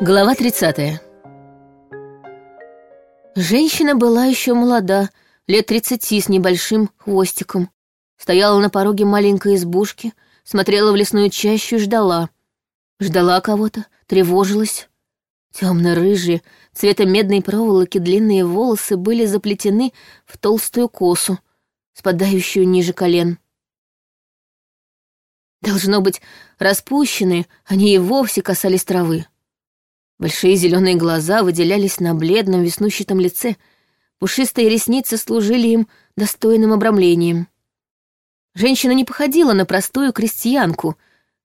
Глава 30. Женщина была еще молода, лет тридцати с небольшим хвостиком. Стояла на пороге маленькой избушки, смотрела в лесную чащу и ждала. Ждала кого-то, тревожилась. Темно-рыжие, цвета медной проволоки длинные волосы были заплетены в толстую косу, спадающую ниже колен. Должно быть, распущенные, они и вовсе касались травы. Большие зеленые глаза выделялись на бледном веснущатом лице, пушистые ресницы служили им достойным обрамлением. Женщина не походила на простую крестьянку,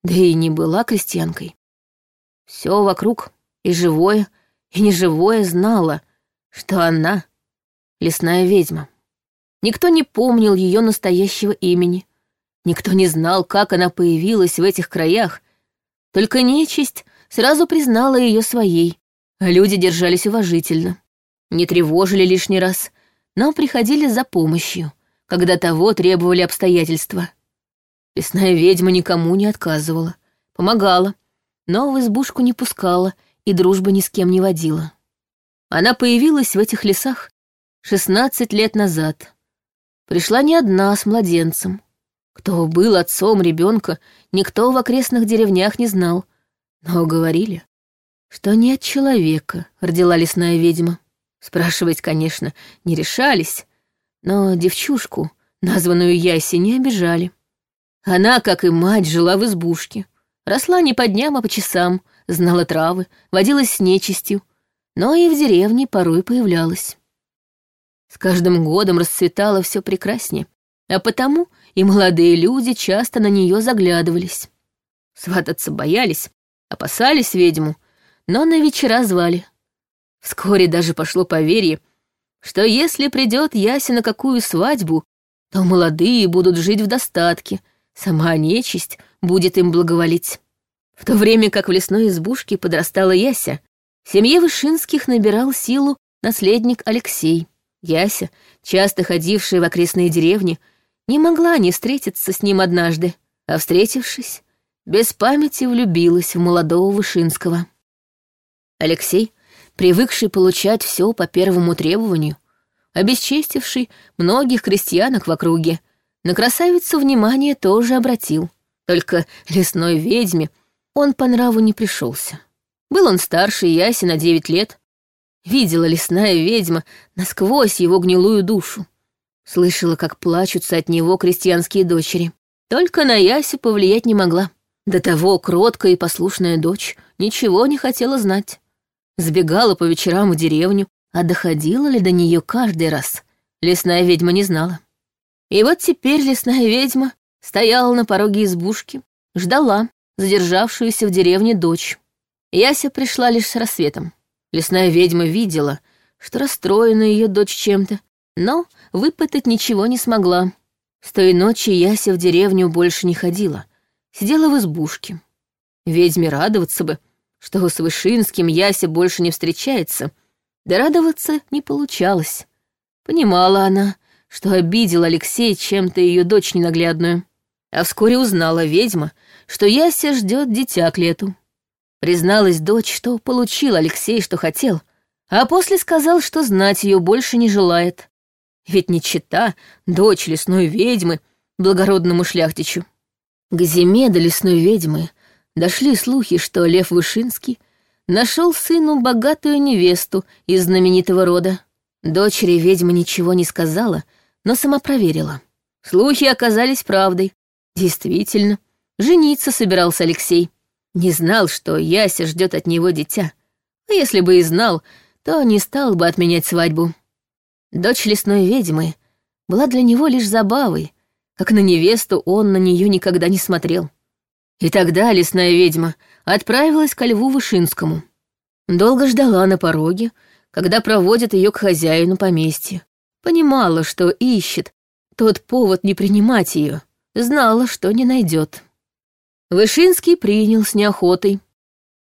да и не была крестьянкой. Все вокруг, и живое, и неживое, знала, что она — лесная ведьма. Никто не помнил ее настоящего имени, никто не знал, как она появилась в этих краях, только нечисть сразу признала ее своей, люди держались уважительно. Не тревожили лишний раз, но приходили за помощью, когда того требовали обстоятельства. Лесная ведьма никому не отказывала, помогала, но в избушку не пускала и дружбы ни с кем не водила. Она появилась в этих лесах 16 лет назад. Пришла не одна с младенцем. Кто был отцом ребенка, никто в окрестных деревнях не знал, но говорили, что не от человека родила лесная ведьма. Спрашивать, конечно, не решались, но девчушку, названную Яси, не обижали. Она, как и мать, жила в избушке. Росла не по дням, а по часам, знала травы, водилась с нечистью, но и в деревне порой появлялась. С каждым годом расцветало все прекраснее, а потому и молодые люди часто на нее заглядывались. Свататься боялись, Опасались ведьму, но на вечера звали. Вскоре даже пошло поверье, что если придет Яся на какую свадьбу, то молодые будут жить в достатке, сама нечисть будет им благоволить. В то время как в лесной избушке подрастала Яся, в семье Вышинских набирал силу наследник Алексей. Яся, часто ходившая в окрестные деревни, не могла не встретиться с ним однажды, а встретившись, без памяти влюбилась в молодого Вышинского. Алексей, привыкший получать все по первому требованию, обесчестивший многих крестьянок в округе, на красавицу внимание тоже обратил. Только лесной ведьме он по нраву не пришелся. Был он старше Яси на девять лет. Видела лесная ведьма насквозь его гнилую душу. Слышала, как плачутся от него крестьянские дочери. Только на Ясю повлиять не могла. До того кроткая и послушная дочь ничего не хотела знать. Сбегала по вечерам в деревню, а доходила ли до нее каждый раз, лесная ведьма не знала. И вот теперь лесная ведьма стояла на пороге избушки, ждала задержавшуюся в деревне дочь. Яся пришла лишь с рассветом. Лесная ведьма видела, что расстроена ее дочь чем-то, но выпытать ничего не смогла. С той ночи Яся в деревню больше не ходила — сидела в избушке. Ведьме радоваться бы, что с Вышинским Яся больше не встречается, да радоваться не получалось. Понимала она, что обидел Алексей чем-то ее дочь ненаглядную. А вскоре узнала ведьма, что Яся ждет дитя к лету. Призналась дочь, что получил Алексей, что хотел, а после сказал, что знать ее больше не желает. Ведь не чита, дочь лесной ведьмы, благородному шляхтичу. К зиме до лесной ведьмы дошли слухи, что Лев Вышинский нашел сыну богатую невесту из знаменитого рода. Дочери ведьмы ничего не сказала, но сама проверила. Слухи оказались правдой. Действительно, жениться собирался Алексей. Не знал, что Яся ждет от него дитя. А если бы и знал, то не стал бы отменять свадьбу. Дочь лесной ведьмы была для него лишь забавой, как на невесту он на нее никогда не смотрел. И тогда лесная ведьма отправилась ко льву Вышинскому. Долго ждала на пороге, когда проводят ее к хозяину поместья. Понимала, что ищет, тот повод не принимать ее, знала, что не найдет. Вышинский принял с неохотой.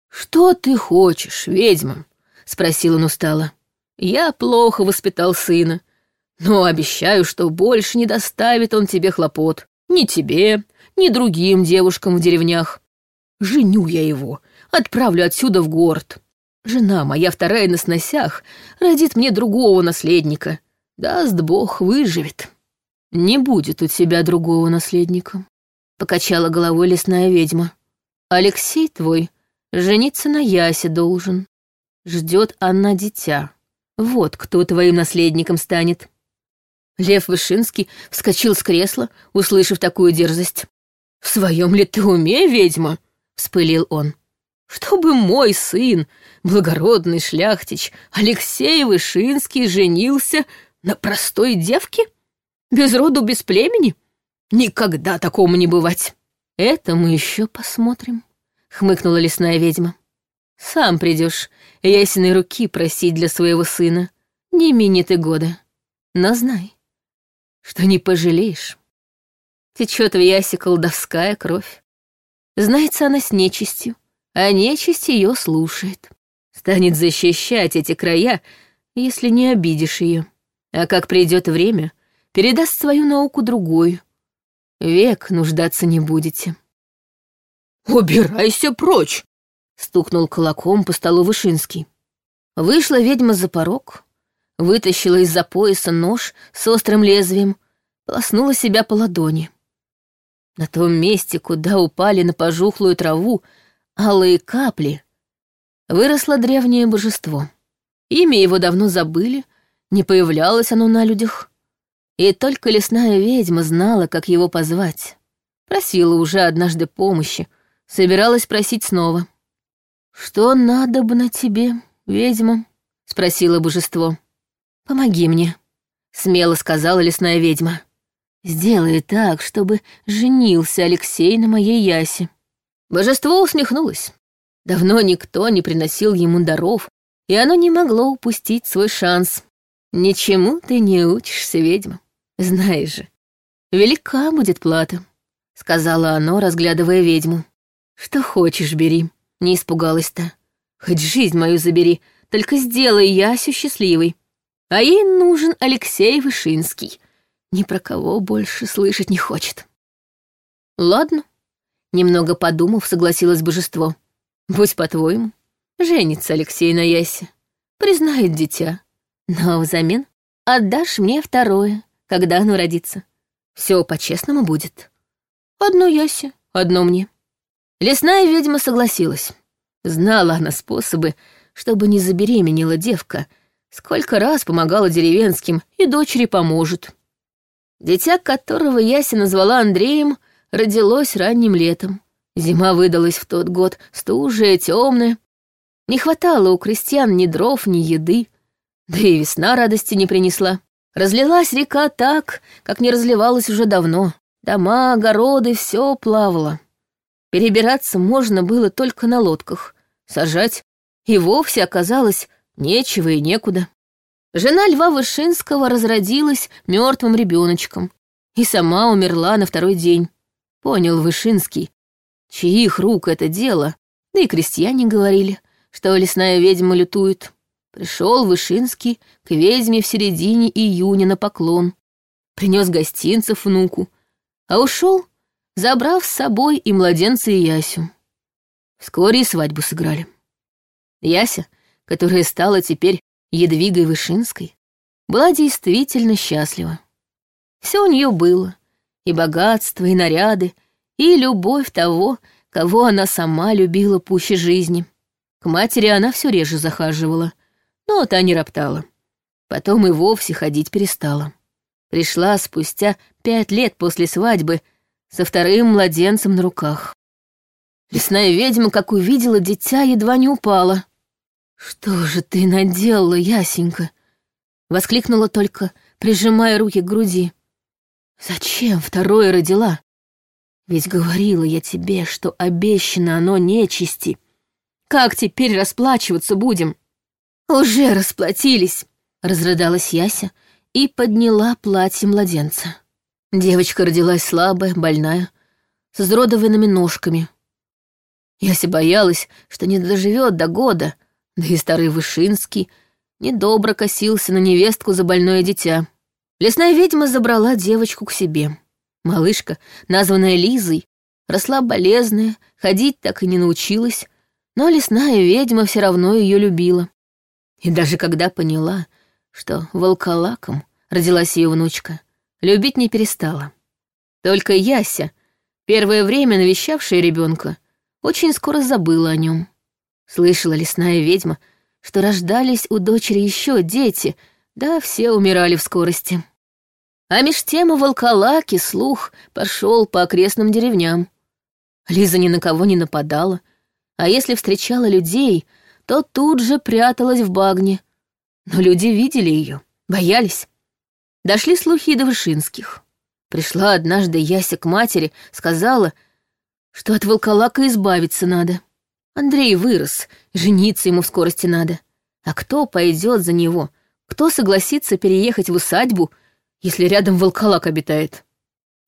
«Что ты хочешь, ведьма?» — спросил он устало. «Я плохо воспитал сына, но обещаю, что больше не доставит он тебе хлопот. Ни тебе, ни другим девушкам в деревнях. Женю я его, отправлю отсюда в город. Жена моя вторая на сносях родит мне другого наследника. Даст бог, выживет. Не будет у тебя другого наследника, — покачала головой лесная ведьма. Алексей твой жениться на Ясе должен. Ждет она дитя. Вот кто твоим наследником станет. Лев Вышинский вскочил с кресла, услышав такую дерзость. «В своем ли ты уме, ведьма?» — вспылил он. «Чтобы мой сын, благородный шляхтич Алексей Вышинский, женился на простой девке? Без роду, без племени? Никогда такому не бывать!» «Это мы еще посмотрим», — хмыкнула лесная ведьма. «Сам придешь ясеной руки просить для своего сына. Не минет и года. Но знай, что не пожалеешь. Течет в ясе колдовская кровь. Знается она с нечистью, а нечисть ее слушает. Станет защищать эти края, если не обидишь ее. А как придет время, передаст свою науку другую. Век нуждаться не будете. «Убирайся прочь!» — стукнул кулаком по столу Вышинский. Вышла ведьма за порог, вытащила из-за пояса нож с острым лезвием, полоснула себя по ладони. На том месте, куда упали на пожухлую траву алые капли, выросло древнее божество. Имя его давно забыли, не появлялось оно на людях. И только лесная ведьма знала, как его позвать. Просила уже однажды помощи, собиралась просить снова. «Что надо бы на тебе, ведьма?» — спросило божество. «Помоги мне», — смело сказала лесная ведьма. «Сделай так, чтобы женился Алексей на моей Ясе». Божество усмехнулось. Давно никто не приносил ему даров, и оно не могло упустить свой шанс. «Ничему ты не учишься, ведьма. Знаешь же, велика будет плата», — сказала оно, разглядывая ведьму. «Что хочешь, бери», — не испугалась-то. «Хоть жизнь мою забери, только сделай Ясю счастливой. А ей нужен Алексей Вышинский. Ни про кого больше слышать не хочет. Ладно. Немного подумав, согласилось божество. Будь по-твоему. Женится Алексей на Ясе. Признает дитя. Но взамен отдашь мне второе, когда оно родится. Все по-честному будет. Одно Ясе, одно мне. Лесная ведьма согласилась. Знала она способы, чтобы не забеременела девка — Сколько раз помогала деревенским, и дочери поможет. Дитя, которого Яся назвала Андреем, родилось ранним летом. Зима выдалась в тот год стужая, темная. Не хватало у крестьян ни дров, ни еды. Да и весна радости не принесла. Разлилась река так, как не разливалась уже давно. Дома, огороды, все плавало. Перебираться можно было только на лодках. Сажать и вовсе оказалось Нечего и некуда. Жена Льва Вышинского разродилась мертвым ребеночком и сама умерла на второй день. Понял Вышинский, чьих рук это дело, да и крестьяне говорили, что лесная ведьма лютует. Пришел Вышинский к ведьме в середине июня на поклон, принес гостинцев внуку, а ушел, забрав с собой и младенца, и Ясю. Вскоре и свадьбу сыграли. Яся — которая стала теперь Едвигой Вышинской, была действительно счастлива. Все у нее было, и богатство, и наряды, и любовь того, кого она сама любила пуще жизни. К матери она все реже захаживала, но та не роптала. Потом и вовсе ходить перестала. Пришла спустя пять лет после свадьбы со вторым младенцем на руках. Лесная ведьма, как увидела дитя, едва не упала. «Что же ты наделала, Ясенька?» — воскликнула только, прижимая руки к груди. «Зачем второе родила? Ведь говорила я тебе, что обещано оно нечисти. Как теперь расплачиваться будем?» «Уже расплатились», — разрыдалась Яся и подняла платье младенца. Девочка родилась слабая, больная, с изродованными ножками. Яся боялась, что не доживет до года — да и старый Вышинский недобро косился на невестку за больное дитя. Лесная ведьма забрала девочку к себе. Малышка, названная Лизой, росла болезная, ходить так и не научилась, Но лесная ведьма все равно ее любила. И даже когда поняла, что волколаком родилась ее внучка, любить не перестала. Только Яся, первое время навещавшая ребенка, очень скоро забыла о нем. Слышала лесная ведьма, что рождались у дочери еще дети, да все умирали в скорости. А меж тем у волколаки слух пошел по окрестным деревням. Лиза ни на кого не нападала, а если встречала людей, то тут же пряталась в багне. Но люди видели ее, боялись. Дошли слухи и до Вышинских. Пришла однажды Яся к матери, сказала, что от волколака избавиться надо. Андрей вырос, жениться ему в скорости надо. А кто пойдет за него? Кто согласится переехать в усадьбу, если рядом волколак обитает?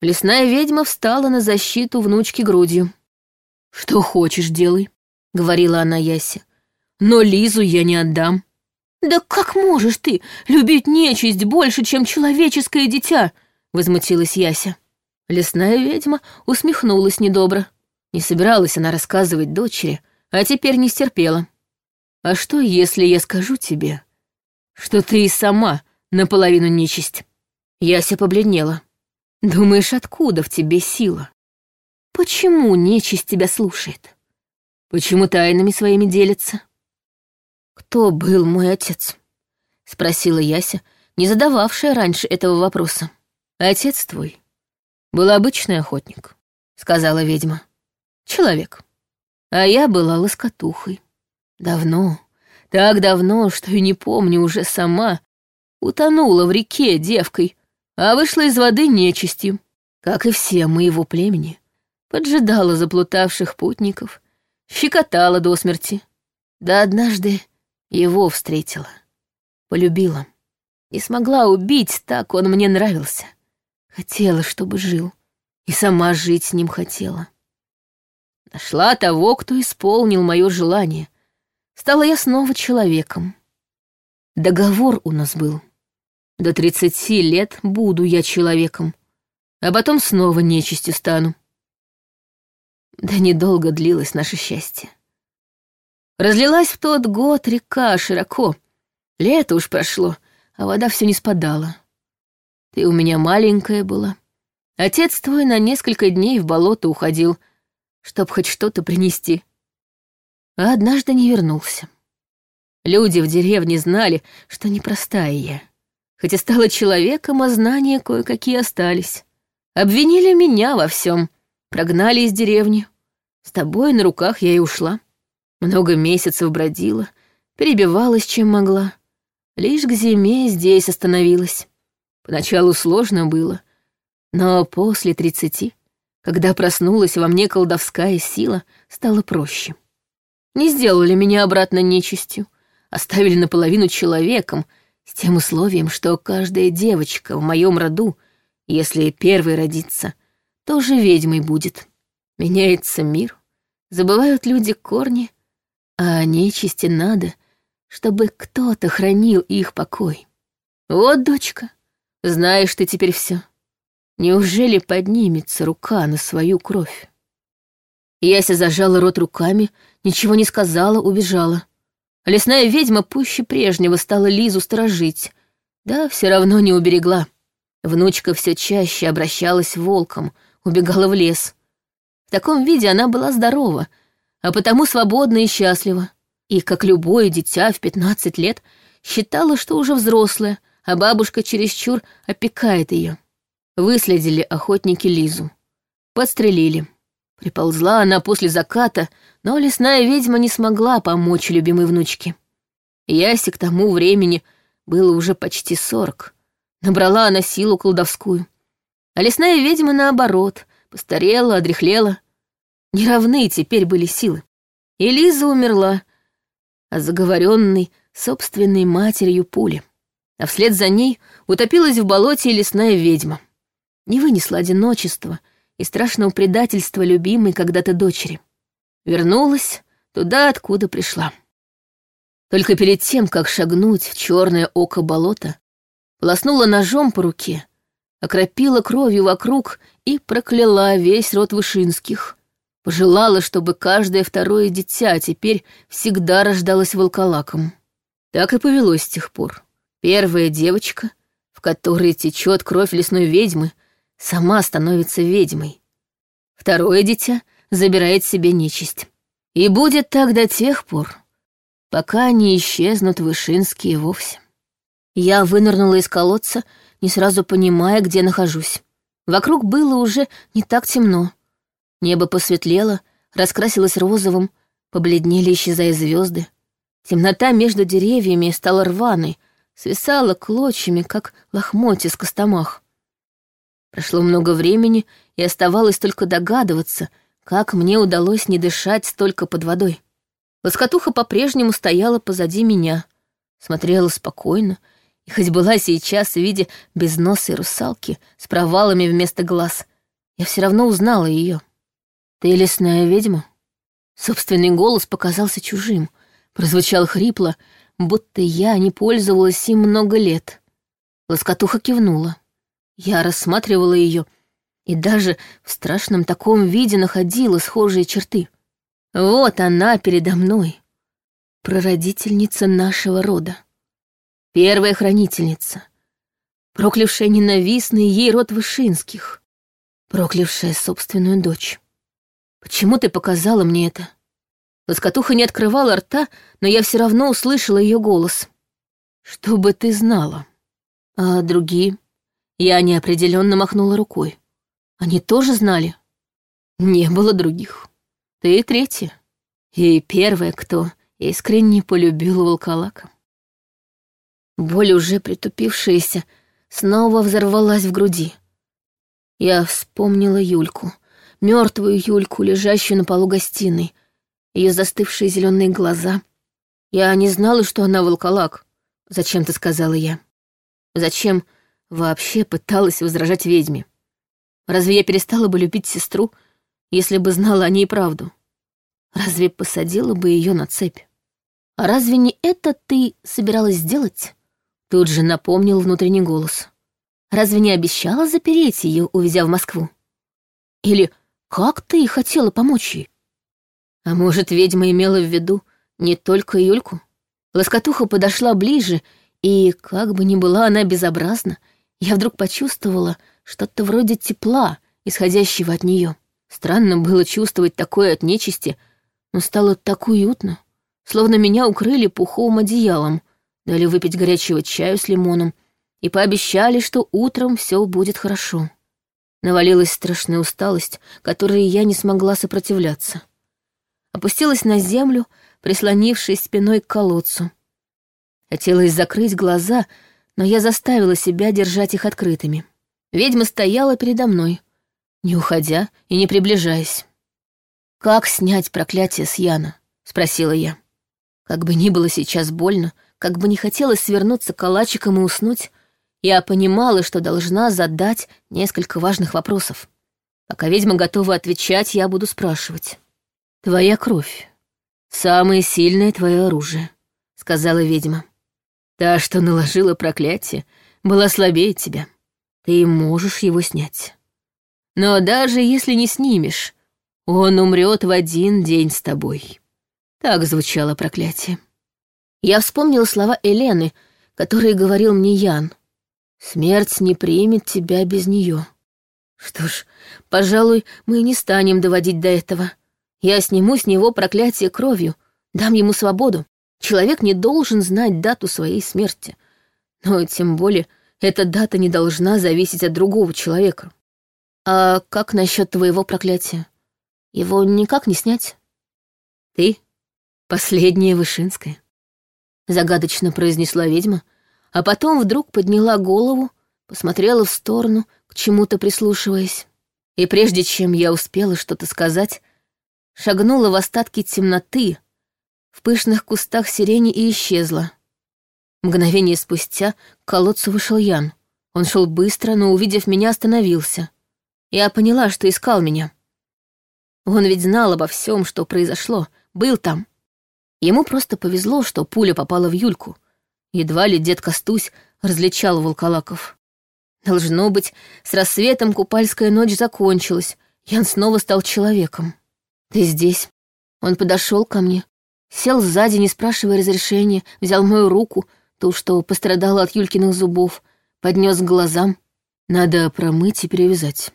Лесная ведьма встала на защиту внучки грудью. «Что хочешь, делай», — говорила она Ясе. «Но Лизу я не отдам». «Да как можешь ты любить нечисть больше, чем человеческое дитя?» — возмутилась Яся. Лесная ведьма усмехнулась недобро. Не собиралась она рассказывать дочери, а теперь не стерпела. «А что, если я скажу тебе, что ты и сама наполовину нечисть?» Яся побледнела. «Думаешь, откуда в тебе сила? Почему нечисть тебя слушает? Почему тайнами своими делится?» «Кто был мой отец?» — спросила Яся, не задававшая раньше этого вопроса. «Отец твой был обычный охотник», — сказала ведьма. «Человек. А я была лоскотухой. Давно, так давно, что и не помню уже сама, утонула в реке девкой, а вышла из воды нечистью, как и все моего племени. Поджидала заплутавших путников, щекотала до смерти. Да однажды его встретила, полюбила. Не смогла убить, так он мне нравился. Хотела, чтобы жил. И сама жить с ним хотела. Нашла того, кто исполнил мое желание. Стала я снова человеком. Договор у нас был. До тридцати лет буду я человеком, а потом снова нечистью стану. Да недолго длилось наше счастье. Разлилась в тот год река широко. Лето уж прошло, а вода все не спадала. Ты у меня маленькая была. Отец твой на несколько дней в болото уходил, чтоб хоть что-то принести. А однажды не вернулся. Люди в деревне знали, что непростая я. Хотя стала человеком, а знания кое-какие остались. Обвинили меня во всем, прогнали из деревни. С тобой на руках я и ушла. Много месяцев бродила, перебивалась, чем могла. Лишь к зиме здесь остановилась. Поначалу сложно было, но после тридцати, когда проснулась во мне колдовская сила, стало проще. Не сделали меня обратно нечистью, оставили наполовину человеком, с тем условием, что каждая девочка в моем роду, если первой родится, тоже ведьмой будет. Меняется мир, забывают люди корни, а нечисти надо, чтобы кто-то хранил их покой. Вот, дочка, знаешь ты теперь все. Неужели поднимется рука на свою кровь? Яся зажала рот руками, ничего не сказала, убежала. Лесная ведьма пуще прежнего стала Лизу сторожить, да все равно не уберегла. Внучка все чаще обращалась волком, убегала в лес. В таком виде она была здорова, а потому свободна и счастлива. И, как любое дитя в пятнадцать лет, считала, что уже взрослая, а бабушка чересчур опекает ее. Выследили охотники Лизу. Подстрелили. Приползла она после заката, но лесная ведьма не смогла помочь любимой внучке. Ясе к тому времени было уже почти сорок. Набрала она силу колдовскую. А лесная ведьма, наоборот, постарела, одряхлела. Неравны теперь были силы. И Лиза умерла, а заговоренной собственной матерью пули. А вслед за ней утопилась в болоте лесная ведьма. Не вынесла одиночества — и страшного предательства любимой когда-то дочери. Вернулась туда, откуда пришла. Только перед тем, как шагнуть в черное око болота, полоснула ножом по руке, окропила кровью вокруг и прокляла весь род Вышинских. Пожелала, чтобы каждое второе дитя теперь всегда рождалось волколаком. Так и повелось с тех пор. Первая девочка, в которой течет кровь лесной ведьмы, сама становится ведьмой. Второе дитя забирает себе нечисть. И будет так до тех пор, пока не исчезнут вышинские вовсе. Я вынырнула из колодца, не сразу понимая, где нахожусь. Вокруг было уже не так темно. Небо посветлело, раскрасилось розовым, побледнели, исчезая звезды. Темнота между деревьями стала рваной, свисала клочьями, как лохмотья с костомах. Прошло много времени, и оставалось только догадываться, как мне удалось не дышать столько под водой. Лоскотуха по-прежнему стояла позади меня, смотрела спокойно, и хоть была сейчас в виде безносой русалки с провалами вместо глаз, я все равно узнала ее. «Ты лесная ведьма?» Собственный голос показался чужим, прозвучал хрипло, будто я не пользовалась им много лет. Лоскотуха кивнула. Я рассматривала ее и даже в страшном таком виде находила схожие черты. Вот она передо мной, прародительница нашего рода, первая хранительница, проклявшая ненавистный ей род Вышинских, проклявшая собственную дочь. Почему ты показала мне это? Лоскотуха не открывала рта, но я все равно услышала ее голос. Чтобы ты знала. А другие? Я неопределенно махнула рукой. Они тоже знали? Не было других. Ты третья. И первая, кто искренне полюбил волколака. Боль, уже притупившаяся, снова взорвалась в груди. Я вспомнила Юльку, мертвую Юльку, лежащую на полу гостиной, ее застывшие зеленые глаза. Я не знала, что она волколак. Зачем-то сказала я. Зачем вообще пыталась возражать ведьме? Разве я перестала бы любить сестру, если бы знала о ней правду? Разве посадила бы ее на цепь? А разве не это ты собиралась сделать? Тут же напомнил внутренний голос. Разве не обещала запереть ее, увезя в Москву? Или как ты хотела помочь ей? А может, ведьма имела в виду не только Юльку? Лоскотуха подошла ближе, и, как бы ни была она безобразна, я вдруг почувствовала что-то вроде тепла, исходящего от нее. Странно было чувствовать такое от нечисти, но стало так уютно, словно меня укрыли пуховым одеялом, дали выпить горячего чаю с лимоном и пообещали, что утром все будет хорошо. Навалилась страшная усталость, которой я не смогла сопротивляться. Опустилась на землю, прислонившись спиной к колодцу. Хотелось закрыть глаза, но я заставила себя держать их открытыми. Ведьма стояла передо мной, не уходя и не приближаясь. «Как снять проклятие с Яна?» — спросила я. Как бы ни было сейчас больно, как бы не хотелось свернуться калачиком и уснуть, я понимала, что должна задать несколько важных вопросов. Пока ведьма готова отвечать, я буду спрашивать. «Твоя кровь. Самое сильное твое оружие», — сказала ведьма. Та, что наложила проклятие, была слабее тебя. Ты можешь его снять. Но даже если не снимешь, он умрет в один день с тобой. Так звучало проклятие. Я вспомнила слова Елены, которые говорил мне Ян. Смерть не примет тебя без нее. Что ж, пожалуй, мы не станем доводить до этого. Я сниму с него проклятие кровью, дам ему свободу. Человек не должен знать дату своей смерти. Но тем более эта дата не должна зависеть от другого человека. А как насчет твоего проклятия? Его никак не снять? Ты — последняя Вышинская. Загадочно произнесла ведьма, а потом вдруг подняла голову, посмотрела в сторону, к чему-то прислушиваясь. И прежде чем я успела что-то сказать, шагнула в остатки темноты, в пышных кустах сирени и исчезла. Мгновение спустя к колодцу вышел Ян. Он шел быстро, но, увидев меня, остановился. Я поняла, что искал меня. Он ведь знал обо всем, что произошло, был там. Ему просто повезло, что пуля попала в Юльку. Едва ли дед Костусь различал волколаков. Должно быть, с рассветом купальская ночь закончилась, Ян снова стал человеком. Ты здесь. Он подошел ко мне, сел сзади, не спрашивая разрешения, взял мою руку, ту, что пострадала от Юлькиных зубов, поднес к глазам. Надо промыть и перевязать.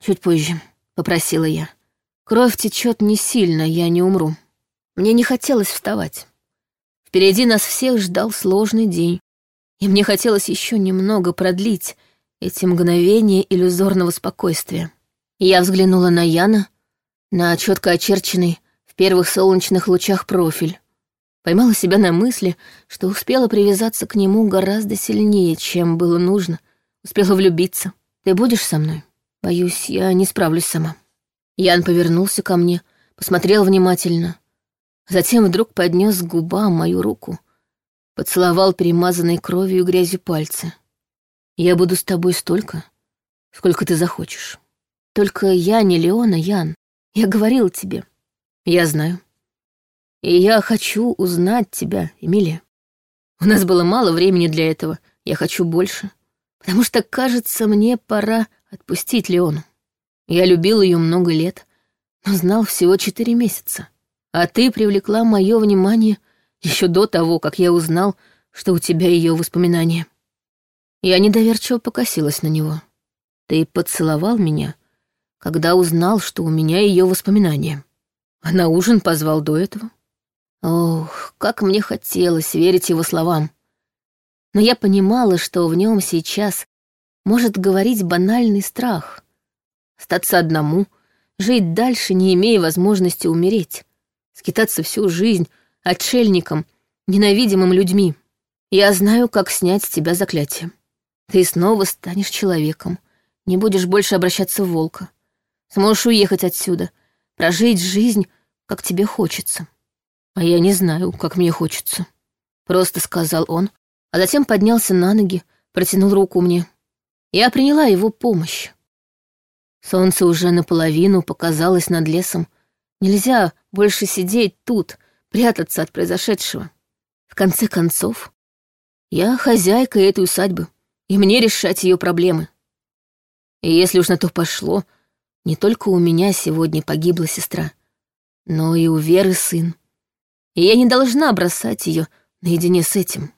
Чуть позже, попросила я. Кровь течет не сильно, я не умру. Мне не хотелось вставать. Впереди нас всех ждал сложный день, и мне хотелось еще немного продлить эти мгновения иллюзорного спокойствия. Я взглянула на Яна, на четко очерченный первых солнечных лучах профиль. Поймала себя на мысли, что успела привязаться к нему гораздо сильнее, чем было нужно. Успела влюбиться. Ты будешь со мной? Боюсь, я не справлюсь сама. Ян повернулся ко мне, посмотрел внимательно. Затем вдруг поднес к губам мою руку, поцеловал перемазанной кровью и грязью пальцы. «Я буду с тобой столько, сколько ты захочешь. Только я не Леона, Ян. Я говорил тебе. Я знаю. И я хочу узнать тебя, Эмилия. У нас было мало времени для этого. Я хочу больше. Потому что, кажется, мне пора отпустить Леону. Я любил ее много лет, но знал всего четыре месяца. А ты привлекла мое внимание еще до того, как я узнал, что у тебя ее воспоминания. Я недоверчиво покосилась на него. Ты поцеловал меня, когда узнал, что у меня ее воспоминания. А на ужин позвал до этого. Ох, как мне хотелось верить его словам. Но я понимала, что в нем сейчас может говорить банальный страх остаться одному, жить дальше, не имея возможности умереть, скитаться всю жизнь отшельником, ненавидимым людьми. Я знаю, как снять с тебя заклятие. Ты снова станешь человеком, не будешь больше обращаться в волка. Сможешь уехать отсюда, прожить жизнь, как тебе хочется. А я не знаю, как мне хочется. Просто сказал он, а затем поднялся на ноги, протянул руку мне. Я приняла его помощь. Солнце уже наполовину показалось над лесом. Нельзя больше сидеть тут, прятаться от произошедшего. В конце концов, я хозяйка этой усадьбы, и мне решать ее проблемы. И если уж на то пошло, не только у меня сегодня погибла сестра, но и у Веры сын. И я не должна бросать ее наедине с этим.